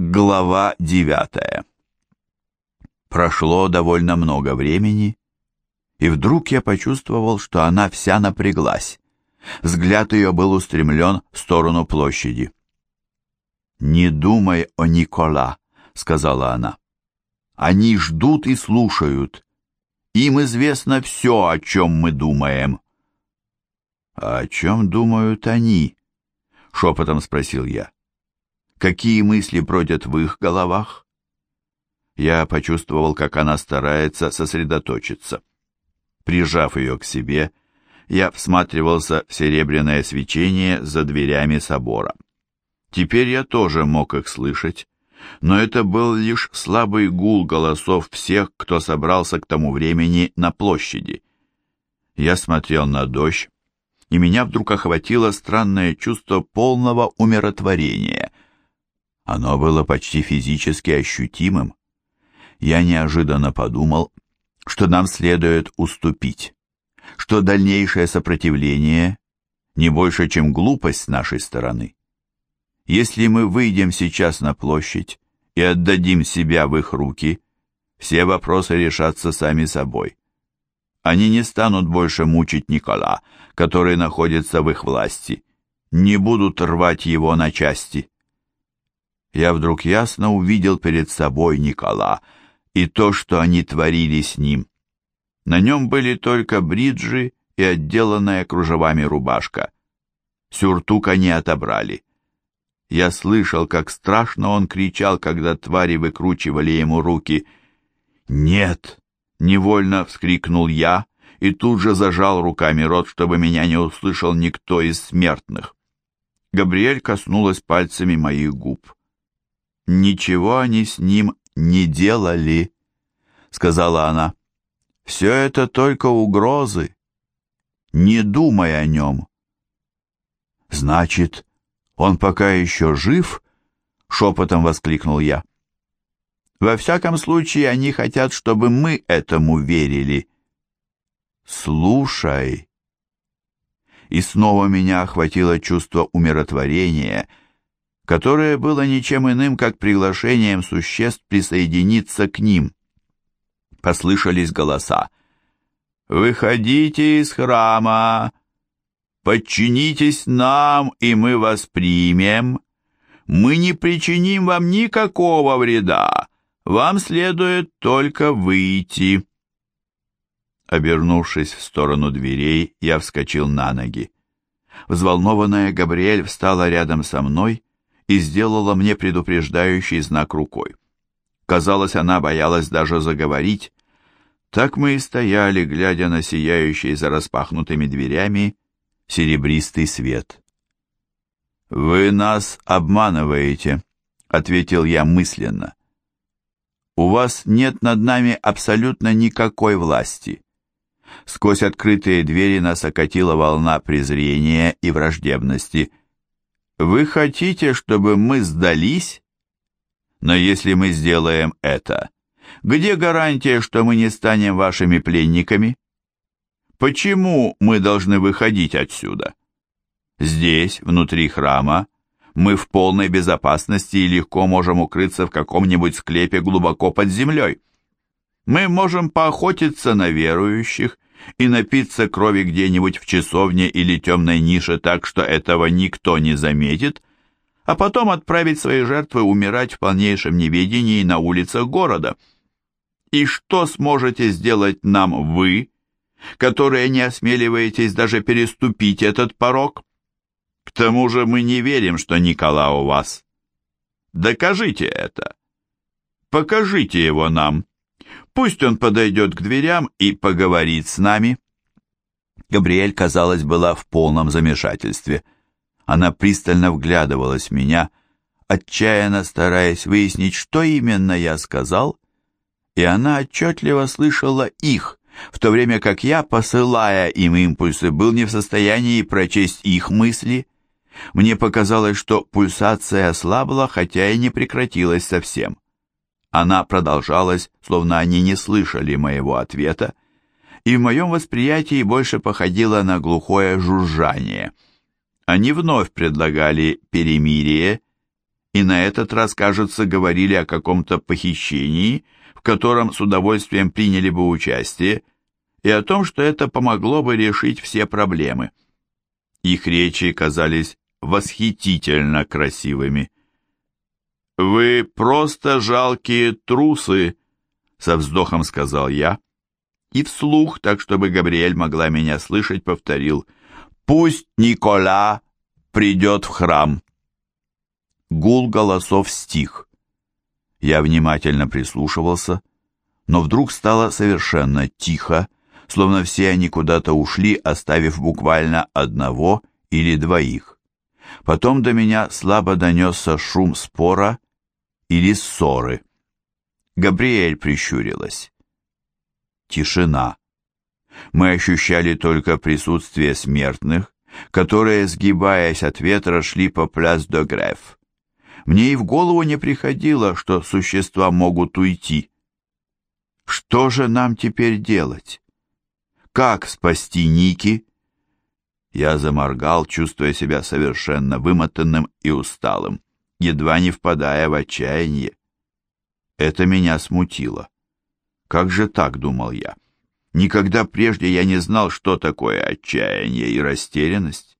Глава девятая Прошло довольно много времени, и вдруг я почувствовал, что она вся напряглась. Взгляд ее был устремлен в сторону площади. «Не думай о Никола», — сказала она. «Они ждут и слушают. Им известно все, о чем мы думаем». «А о чем думают они?» — шепотом спросил я. «Какие мысли бродят в их головах?» Я почувствовал, как она старается сосредоточиться. Прижав ее к себе, я всматривался в серебряное свечение за дверями собора. Теперь я тоже мог их слышать, но это был лишь слабый гул голосов всех, кто собрался к тому времени на площади. Я смотрел на дождь, и меня вдруг охватило странное чувство полного умиротворения. Оно было почти физически ощутимым. Я неожиданно подумал, что нам следует уступить, что дальнейшее сопротивление не больше, чем глупость с нашей стороны. Если мы выйдем сейчас на площадь и отдадим себя в их руки, все вопросы решатся сами собой. Они не станут больше мучить Никола, который находится в их власти, не будут рвать его на части. Я вдруг ясно увидел перед собой Никола, и то, что они творили с ним. На нем были только бриджи и отделанная кружевами рубашка. Сюртук они отобрали. Я слышал, как страшно он кричал, когда твари выкручивали ему руки. «Нет!» — невольно вскрикнул я и тут же зажал руками рот, чтобы меня не услышал никто из смертных. Габриэль коснулась пальцами моих губ. Ничего они с ним не делали, сказала она. Все это только угрозы. Не думай о нем. Значит, он пока еще жив? Шепотом воскликнул я. Во всяком случае, они хотят, чтобы мы этому верили. Слушай. И снова меня охватило чувство умиротворения — которое было ничем иным, как приглашением существ присоединиться к ним. Послышались голоса. «Выходите из храма! Подчинитесь нам, и мы вас примем! Мы не причиним вам никакого вреда! Вам следует только выйти!» Обернувшись в сторону дверей, я вскочил на ноги. Взволнованная Габриэль встала рядом со мной и сделала мне предупреждающий знак рукой. Казалось, она боялась даже заговорить. Так мы и стояли, глядя на сияющий за распахнутыми дверями серебристый свет. «Вы нас обманываете», — ответил я мысленно. «У вас нет над нами абсолютно никакой власти». Сквозь открытые двери нас окатила волна презрения и враждебности — вы хотите, чтобы мы сдались? Но если мы сделаем это, где гарантия, что мы не станем вашими пленниками? Почему мы должны выходить отсюда? Здесь, внутри храма, мы в полной безопасности и легко можем укрыться в каком-нибудь склепе глубоко под землей. Мы можем поохотиться на верующих и напиться крови где-нибудь в часовне или темной нише так, что этого никто не заметит, а потом отправить свои жертвы умирать в полнейшем неведении на улицах города. И что сможете сделать нам вы, которые не осмеливаетесь даже переступить этот порог? К тому же мы не верим, что Никола у вас. Докажите это. Покажите его нам. Пусть он подойдет к дверям и поговорит с нами. Габриэль, казалось, была в полном замешательстве. Она пристально вглядывалась в меня, отчаянно стараясь выяснить, что именно я сказал, и она отчетливо слышала их, в то время как я, посылая им импульсы, был не в состоянии прочесть их мысли. Мне показалось, что пульсация ослабла, хотя и не прекратилась совсем. Она продолжалась, словно они не слышали моего ответа, и в моем восприятии больше походила на глухое жужжание. Они вновь предлагали перемирие, и на этот раз, кажется, говорили о каком-то похищении, в котором с удовольствием приняли бы участие, и о том, что это помогло бы решить все проблемы. Их речи казались восхитительно красивыми. «Вы просто жалкие трусы», — со вздохом сказал я, и вслух, так чтобы Габриэль могла меня слышать, повторил «Пусть Никола придет в храм». Гул голосов стих. Я внимательно прислушивался, но вдруг стало совершенно тихо, словно все они куда-то ушли, оставив буквально одного или двоих. Потом до меня слабо донесся шум спора или ссоры. Габриэль прищурилась. Тишина. Мы ощущали только присутствие смертных, которые, сгибаясь от ветра, шли по пляс до Греф. Мне и в голову не приходило, что существа могут уйти. Что же нам теперь делать? Как спасти Ники? Я заморгал, чувствуя себя совершенно вымотанным и усталым, едва не впадая в отчаяние. Это меня смутило. Как же так, думал я? Никогда прежде я не знал, что такое отчаяние и растерянность.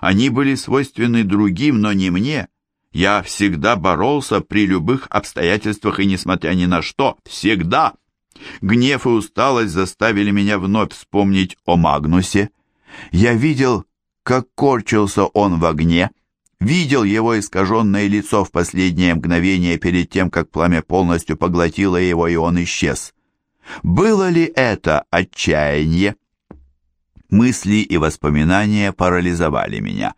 Они были свойственны другим, но не мне. Я всегда боролся при любых обстоятельствах и, несмотря ни на что, всегда. Гнев и усталость заставили меня вновь вспомнить о Магнусе. Я видел, как корчился он в огне, видел его искаженное лицо в последнее мгновение перед тем, как пламя полностью поглотило его, и он исчез. Было ли это отчаяние? Мысли и воспоминания парализовали меня.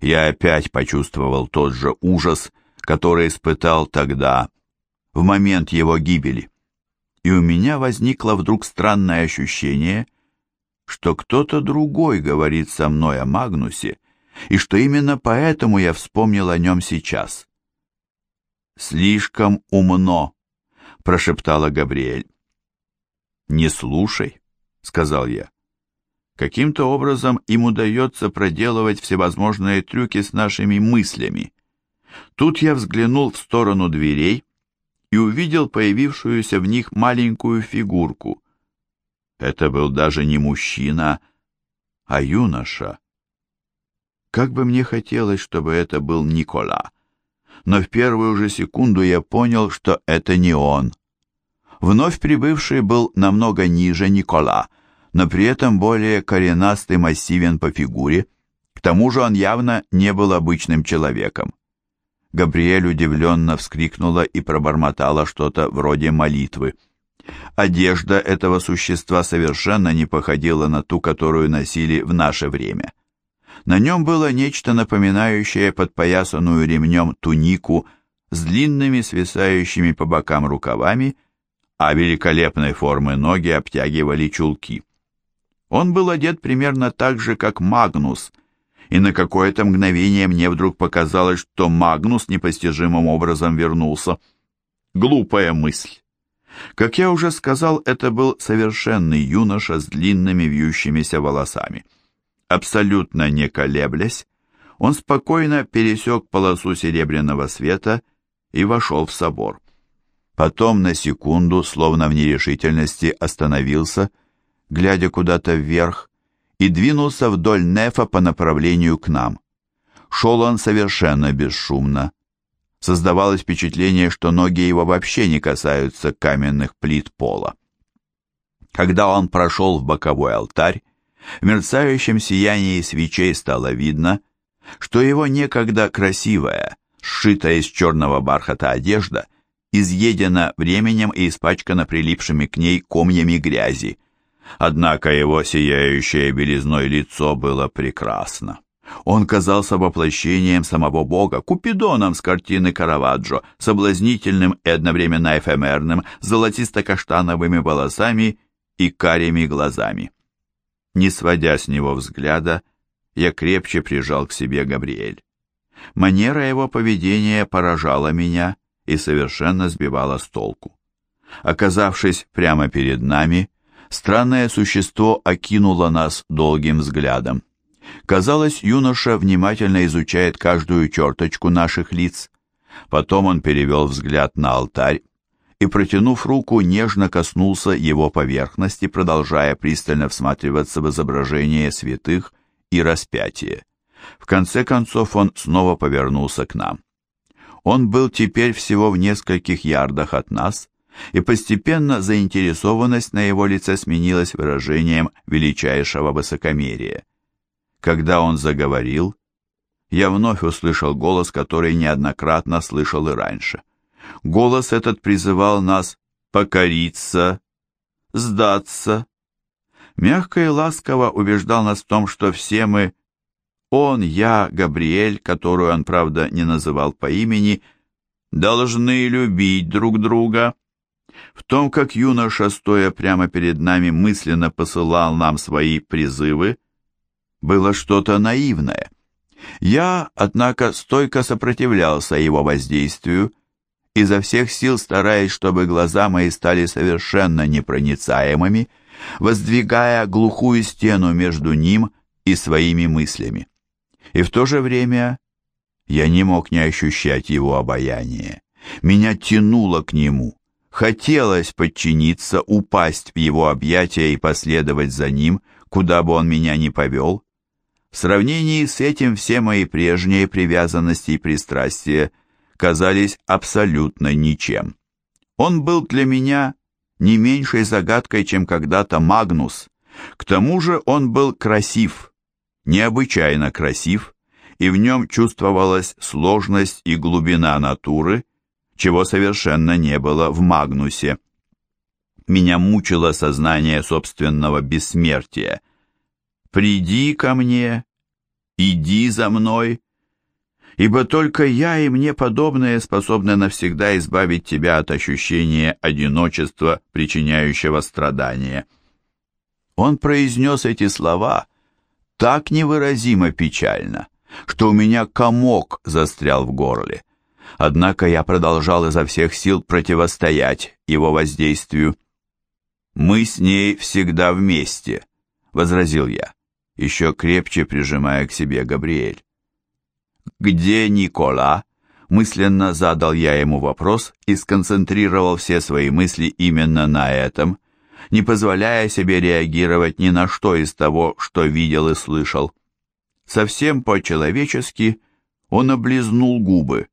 Я опять почувствовал тот же ужас, который испытал тогда, в момент его гибели. И у меня возникло вдруг странное ощущение, что кто-то другой говорит со мной о Магнусе, и что именно поэтому я вспомнил о нем сейчас. «Слишком умно», — прошептала Габриэль. «Не слушай», — сказал я. Каким-то образом им удается проделывать всевозможные трюки с нашими мыслями. Тут я взглянул в сторону дверей и увидел появившуюся в них маленькую фигурку. Это был даже не мужчина, а юноша. Как бы мне хотелось, чтобы это был Никола, но в первую же секунду я понял, что это не он. Вновь прибывший был намного ниже Никола, но при этом более коренастый массивен по фигуре, к тому же он явно не был обычным человеком. Габриэль удивленно вскрикнула и пробормотала что-то вроде молитвы. Одежда этого существа совершенно не походила на ту, которую носили в наше время. На нем было нечто напоминающее подпоясанную ремнем тунику с длинными свисающими по бокам рукавами а великолепной формы ноги обтягивали чулки. Он был одет примерно так же, как Магнус, и на какое-то мгновение мне вдруг показалось, что Магнус непостижимым образом вернулся. Глупая мысль. Как я уже сказал, это был совершенный юноша с длинными вьющимися волосами. Абсолютно не колеблясь, он спокойно пересек полосу серебряного света и вошел в собор. Потом на секунду, словно в нерешительности, остановился, глядя куда-то вверх, и двинулся вдоль нефа по направлению к нам. Шел он совершенно бесшумно. Создавалось впечатление, что ноги его вообще не касаются каменных плит пола. Когда он прошел в боковой алтарь, в мерцающем сиянии свечей стало видно, что его некогда красивая, сшитая из черного бархата одежда изъедена временем и испачкана прилипшими к ней комьями грязи. Однако его сияющее белизной лицо было прекрасно. Он казался воплощением самого Бога, Купидоном с картины Караваджо, соблазнительным и одновременно эфемерным, золотисто-каштановыми волосами и карими глазами. Не сводя с него взгляда, я крепче прижал к себе Габриэль. Манера его поведения поражала меня, и совершенно сбивала с толку. Оказавшись прямо перед нами, странное существо окинуло нас долгим взглядом. Казалось, юноша внимательно изучает каждую черточку наших лиц. Потом он перевел взгляд на алтарь и, протянув руку, нежно коснулся его поверхности, продолжая пристально всматриваться в изображение святых и распятие. В конце концов он снова повернулся к нам. Он был теперь всего в нескольких ярдах от нас, и постепенно заинтересованность на его лице сменилась выражением величайшего высокомерия. Когда он заговорил, я вновь услышал голос, который неоднократно слышал и раньше. Голос этот призывал нас покориться, сдаться. Мягко и ласково убеждал нас в том, что все мы он, я, Габриэль, которую он, правда, не называл по имени, должны любить друг друга. В том, как юноша, стоя прямо перед нами, мысленно посылал нам свои призывы, было что-то наивное. Я, однако, стойко сопротивлялся его воздействию, изо всех сил стараясь, чтобы глаза мои стали совершенно непроницаемыми, воздвигая глухую стену между ним и своими мыслями и в то же время я не мог не ощущать его обаяние. Меня тянуло к нему. Хотелось подчиниться, упасть в его объятия и последовать за ним, куда бы он меня ни повел. В сравнении с этим все мои прежние привязанности и пристрастия казались абсолютно ничем. Он был для меня не меньшей загадкой, чем когда-то Магнус. К тому же он был красив, необычайно красив, и в нем чувствовалась сложность и глубина натуры, чего совершенно не было в Магнусе. Меня мучило сознание собственного бессмертия. «Приди ко мне, иди за мной», ибо только я и мне подобные способны навсегда избавить тебя от ощущения одиночества, причиняющего страдания. Он произнес эти слова так невыразимо печально, что у меня комок застрял в горле. Однако я продолжал изо всех сил противостоять его воздействию. «Мы с ней всегда вместе», — возразил я, еще крепче прижимая к себе Габриэль. «Где Никола?» Мысленно задал я ему вопрос и сконцентрировал все свои мысли именно на этом — не позволяя себе реагировать ни на что из того, что видел и слышал. Совсем по-человечески он облизнул губы.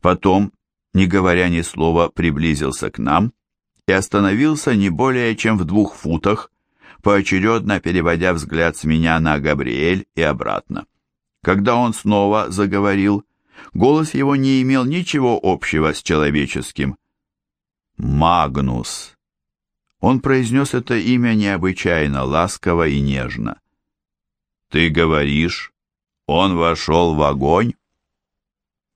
Потом, не говоря ни слова, приблизился к нам и остановился не более чем в двух футах, поочередно переводя взгляд с меня на Габриэль и обратно. Когда он снова заговорил, голос его не имел ничего общего с человеческим. «Магнус!» Он произнес это имя необычайно ласково и нежно. «Ты говоришь, он вошел в огонь?»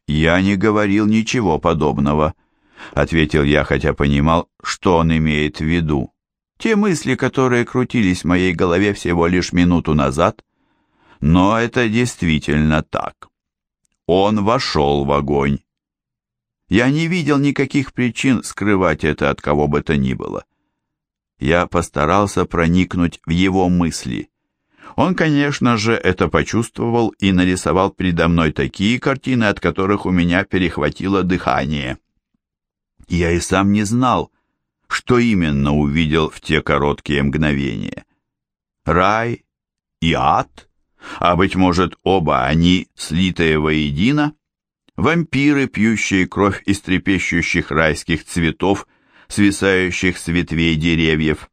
«Я не говорил ничего подобного», — ответил я, хотя понимал, что он имеет в виду. Те мысли, которые крутились в моей голове всего лишь минуту назад. Но это действительно так. Он вошел в огонь. Я не видел никаких причин скрывать это от кого бы то ни было я постарался проникнуть в его мысли. Он, конечно же, это почувствовал и нарисовал передо мной такие картины, от которых у меня перехватило дыхание. Я и сам не знал, что именно увидел в те короткие мгновения. Рай и ад, а, быть может, оба они, слитые воедино, вампиры, пьющие кровь из трепещущих райских цветов — свисающих с ветвей деревьев.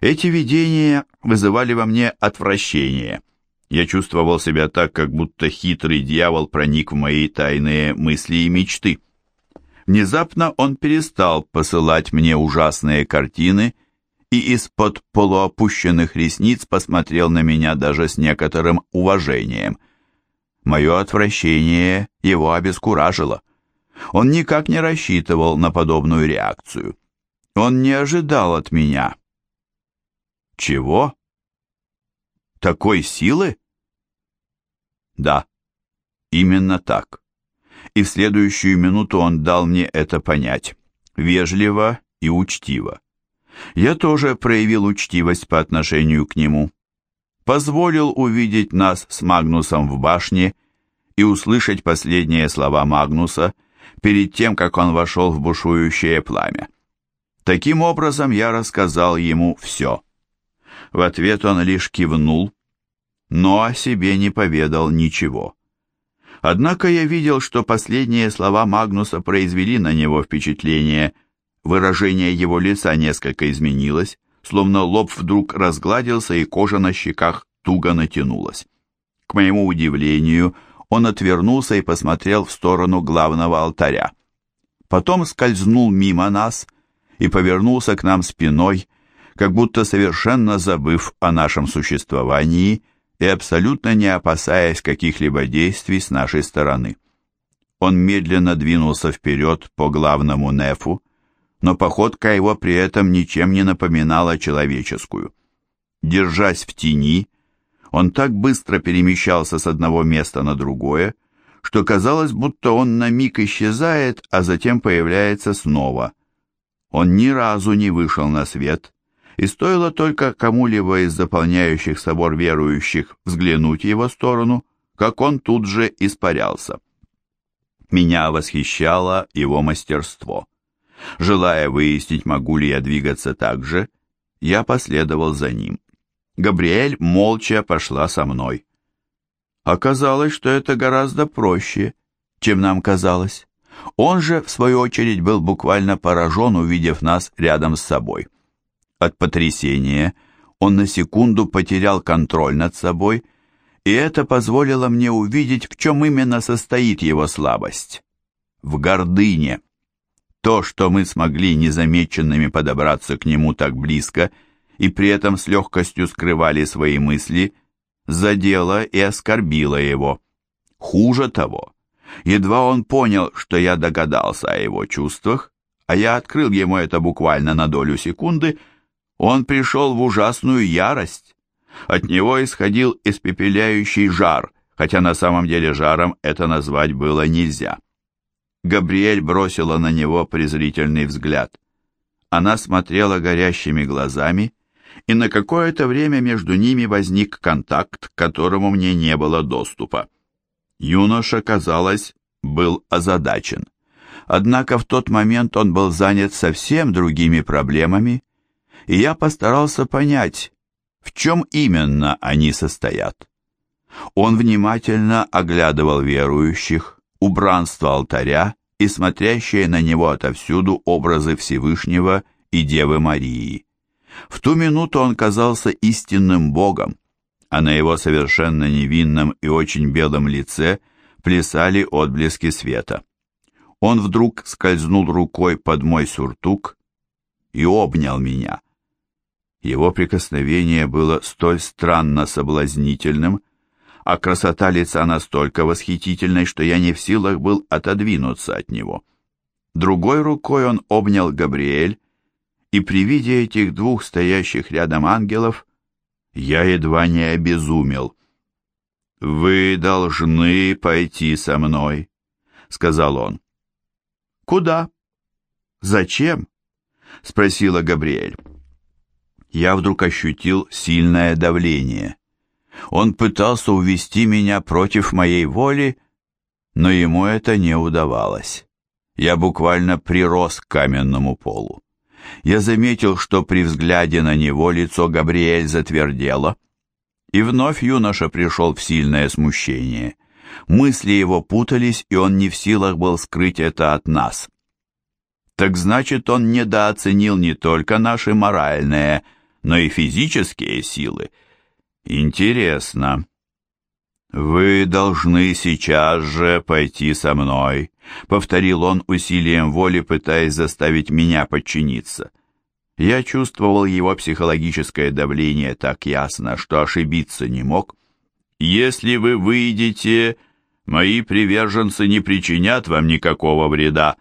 Эти видения вызывали во мне отвращение. Я чувствовал себя так, как будто хитрый дьявол проник в мои тайные мысли и мечты. Внезапно он перестал посылать мне ужасные картины и из-под полуопущенных ресниц посмотрел на меня даже с некоторым уважением. Мое отвращение его обескуражило. Он никак не рассчитывал на подобную реакцию. Он не ожидал от меня. Чего? Такой силы? Да, именно так. И в следующую минуту он дал мне это понять, вежливо и учтиво. Я тоже проявил учтивость по отношению к нему. Позволил увидеть нас с Магнусом в башне и услышать последние слова Магнуса, перед тем, как он вошел в бушующее пламя. Таким образом, я рассказал ему все. В ответ он лишь кивнул, но о себе не поведал ничего. Однако я видел, что последние слова Магнуса произвели на него впечатление. Выражение его лица несколько изменилось, словно лоб вдруг разгладился и кожа на щеках туго натянулась. К моему удивлению, он отвернулся и посмотрел в сторону главного алтаря. Потом скользнул мимо нас и повернулся к нам спиной, как будто совершенно забыв о нашем существовании и абсолютно не опасаясь каких-либо действий с нашей стороны. Он медленно двинулся вперед по главному нефу, но походка его при этом ничем не напоминала человеческую. Держась в тени, он так быстро перемещался с одного места на другое, что казалось, будто он на миг исчезает, а затем появляется снова. Он ни разу не вышел на свет, и стоило только кому-либо из заполняющих собор верующих взглянуть его сторону, как он тут же испарялся. Меня восхищало его мастерство. Желая выяснить, могу ли я двигаться так же, я последовал за ним. Габриэль молча пошла со мной. Оказалось, что это гораздо проще, чем нам казалось. Он же, в свою очередь, был буквально поражен, увидев нас рядом с собой. От потрясения он на секунду потерял контроль над собой, и это позволило мне увидеть, в чем именно состоит его слабость. В гордыне. То, что мы смогли незамеченными подобраться к нему так близко – и при этом с легкостью скрывали свои мысли, задело и оскорбило его. Хуже того, едва он понял, что я догадался о его чувствах, а я открыл ему это буквально на долю секунды, он пришел в ужасную ярость. От него исходил испепеляющий жар, хотя на самом деле жаром это назвать было нельзя. Габриэль бросила на него презрительный взгляд. Она смотрела горящими глазами, и на какое-то время между ними возник контакт, к которому мне не было доступа. Юноша, казалось, был озадачен. Однако в тот момент он был занят совсем другими проблемами, и я постарался понять, в чем именно они состоят. Он внимательно оглядывал верующих, убранство алтаря и смотрящие на него отовсюду образы Всевышнего и Девы Марии. В ту минуту он казался истинным богом, а на его совершенно невинном и очень белом лице плясали отблески света. Он вдруг скользнул рукой под мой сюртук и обнял меня. Его прикосновение было столь странно соблазнительным, а красота лица настолько восхитительной, что я не в силах был отодвинуться от него. Другой рукой он обнял Габриэль, и при виде этих двух стоящих рядом ангелов я едва не обезумел. «Вы должны пойти со мной», — сказал он. «Куда? Зачем?» — спросила Габриэль. Я вдруг ощутил сильное давление. Он пытался увести меня против моей воли, но ему это не удавалось. Я буквально прирос к каменному полу я заметил, что при взгляде на него лицо Габриэль затвердело, и вновь юноша пришел в сильное смущение. Мысли его путались, и он не в силах был скрыть это от нас. Так значит, он недооценил не только наши моральные, но и физические силы. Интересно. «Вы должны сейчас же пойти со мной», — повторил он усилием воли, пытаясь заставить меня подчиниться. Я чувствовал его психологическое давление так ясно, что ошибиться не мог. «Если вы выйдете, мои приверженцы не причинят вам никакого вреда».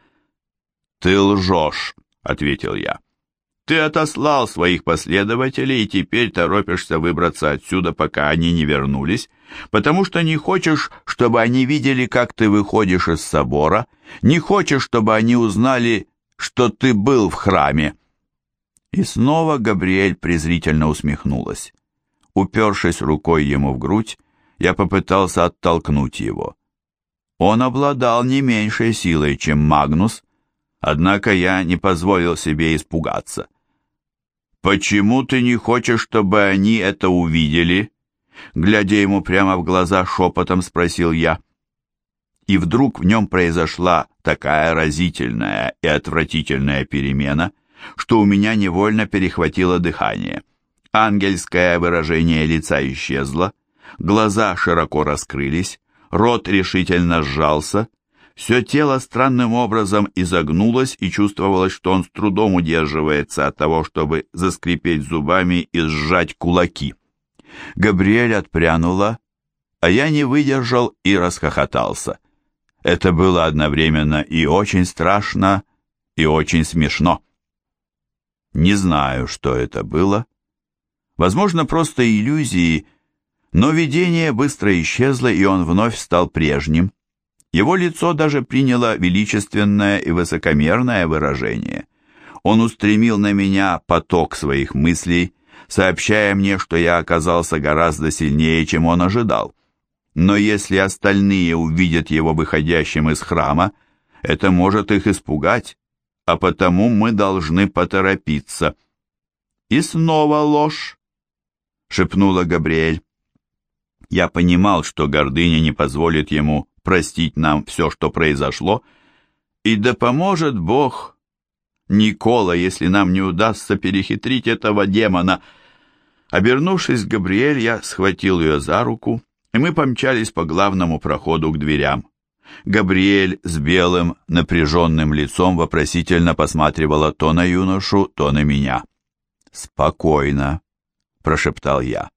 «Ты лжешь», — ответил я. Ты отослал своих последователей и теперь торопишься выбраться отсюда, пока они не вернулись, потому что не хочешь, чтобы они видели, как ты выходишь из собора, не хочешь, чтобы они узнали, что ты был в храме. И снова Габриэль презрительно усмехнулась. Упершись рукой ему в грудь, я попытался оттолкнуть его. Он обладал не меньшей силой, чем Магнус, однако я не позволил себе испугаться. «Почему ты не хочешь, чтобы они это увидели?» Глядя ему прямо в глаза, шепотом спросил я. И вдруг в нем произошла такая разительная и отвратительная перемена, что у меня невольно перехватило дыхание. Ангельское выражение лица исчезло, глаза широко раскрылись, рот решительно сжался, все тело странным образом изогнулось и чувствовалось, что он с трудом удерживается от того, чтобы заскрипеть зубами и сжать кулаки. Габриэль отпрянула, а я не выдержал и расхохотался. Это было одновременно и очень страшно, и очень смешно. Не знаю, что это было. Возможно, просто иллюзии, но видение быстро исчезло, и он вновь стал прежним. Его лицо даже приняло величественное и высокомерное выражение. Он устремил на меня поток своих мыслей, сообщая мне, что я оказался гораздо сильнее, чем он ожидал. Но если остальные увидят его выходящим из храма, это может их испугать, а потому мы должны поторопиться. И снова ложь, шепнула Габриэль. Я понимал, что гордыня не позволит ему простить нам все, что произошло, и да поможет Бог, Никола, если нам не удастся перехитрить этого демона. Обернувшись к Габриэль, я схватил ее за руку, и мы помчались по главному проходу к дверям. Габриэль с белым, напряженным лицом вопросительно посматривала то на юношу, то на меня. «Спокойно», — прошептал я.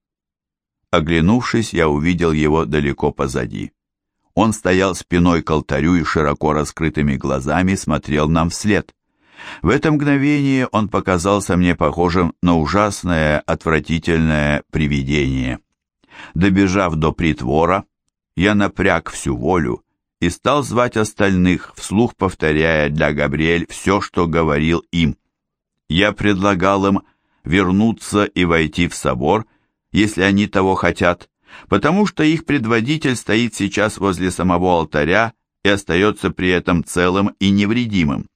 Оглянувшись, я увидел его далеко позади. Он стоял спиной к алтарю и широко раскрытыми глазами смотрел нам вслед. В это мгновение он показался мне похожим на ужасное, отвратительное привидение. Добежав до притвора, я напряг всю волю и стал звать остальных, вслух повторяя для Габриэль все, что говорил им. Я предлагал им вернуться и войти в собор, если они того хотят, потому что их предводитель стоит сейчас возле самого алтаря и остается при этом целым и невредимым.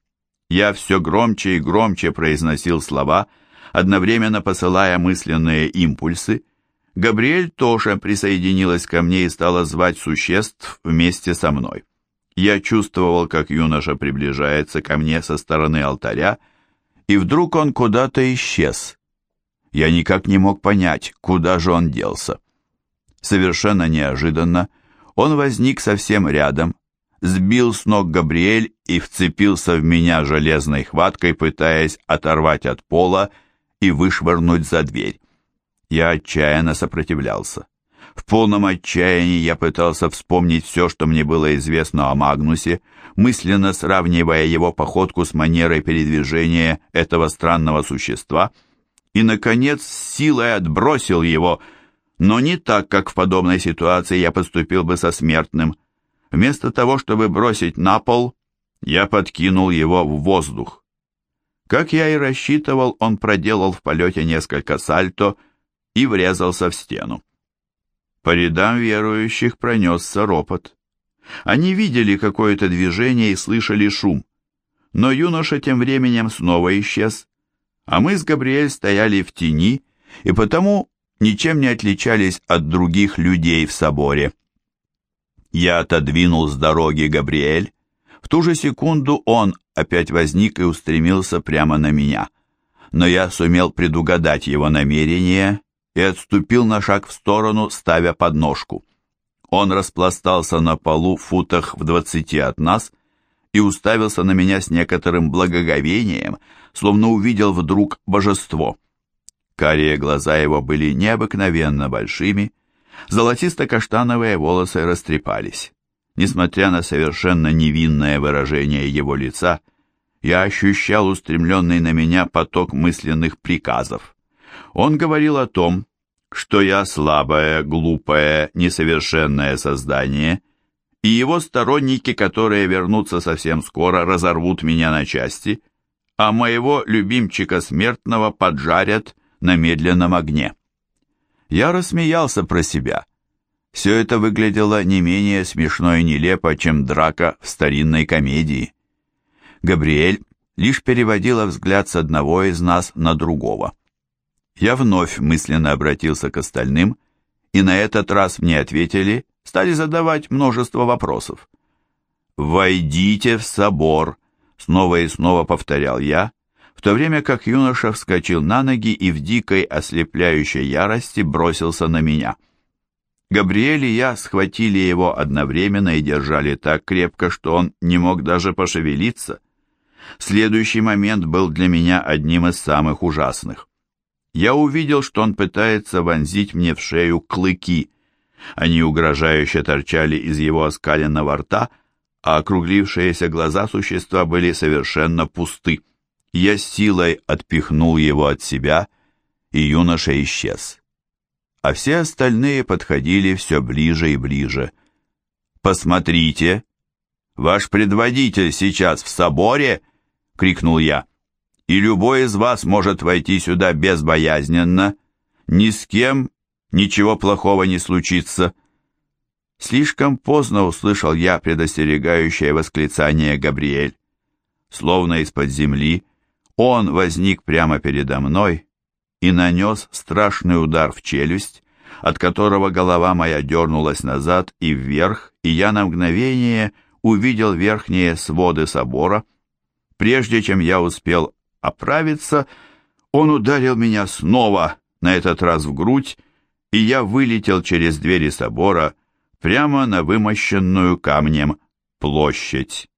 Я все громче и громче произносил слова, одновременно посылая мысленные импульсы. Габриэль тоже присоединилась ко мне и стала звать существ вместе со мной. Я чувствовал, как юноша приближается ко мне со стороны алтаря, и вдруг он куда-то исчез. Я никак не мог понять, куда же он делся. Совершенно неожиданно он возник совсем рядом, сбил с ног Габриэль и вцепился в меня железной хваткой, пытаясь оторвать от пола и вышвырнуть за дверь. Я отчаянно сопротивлялся. В полном отчаянии я пытался вспомнить все, что мне было известно о Магнусе, мысленно сравнивая его походку с манерой передвижения этого странного существа — и, наконец, силой отбросил его, но не так, как в подобной ситуации я поступил бы со смертным. Вместо того, чтобы бросить на пол, я подкинул его в воздух. Как я и рассчитывал, он проделал в полете несколько сальто и врезался в стену. По рядам верующих пронесся ропот. Они видели какое-то движение и слышали шум. Но юноша тем временем снова исчез, а мы с Габриэль стояли в тени и потому ничем не отличались от других людей в соборе. Я отодвинул с дороги Габриэль. В ту же секунду он опять возник и устремился прямо на меня. Но я сумел предугадать его намерение и отступил на шаг в сторону, ставя подножку. Он распластался на полу в футах в двадцати от нас и уставился на меня с некоторым благоговением, словно увидел вдруг божество. Карие глаза его были необыкновенно большими, золотисто-каштановые волосы растрепались. Несмотря на совершенно невинное выражение его лица, я ощущал устремленный на меня поток мысленных приказов. Он говорил о том, что я слабое, глупое, несовершенное создание, и его сторонники, которые вернутся совсем скоро, разорвут меня на части, а моего любимчика смертного поджарят на медленном огне. Я рассмеялся про себя, Все это выглядело не менее смешно и нелепо, чем драка в старинной комедии. Габриэль лишь переводила взгляд с одного из нас на другого. Я вновь мысленно обратился к остальным, и на этот раз мне ответили, стали задавать множество вопросов. «Войдите в собор», — снова и снова повторял я, в то время как юноша вскочил на ноги и в дикой ослепляющей ярости бросился на меня. Габриэль и я схватили его одновременно и держали так крепко, что он не мог даже пошевелиться. Следующий момент был для меня одним из самых ужасных. Я увидел, что он пытается вонзить мне в шею клыки. Они угрожающе торчали из его оскаленного рта, а округлившиеся глаза существа были совершенно пусты. Я силой отпихнул его от себя, и юноша исчез. А все остальные подходили все ближе и ближе. «Посмотрите! Ваш предводитель сейчас в соборе!» — крикнул я. «И любой из вас может войти сюда безбоязненно. Ни с кем ничего плохого не случится». Слишком поздно услышал я предостерегающее восклицание Габриэль. Словно из-под земли он возник прямо передо мной и нанес страшный удар в челюсть, от которого голова моя дернулась назад и вверх, и я на мгновение увидел верхние своды собора. Прежде чем я успел оправиться, он ударил меня снова, на этот раз в грудь, и я вылетел через двери собора прямо на вымощенную камнем площадь.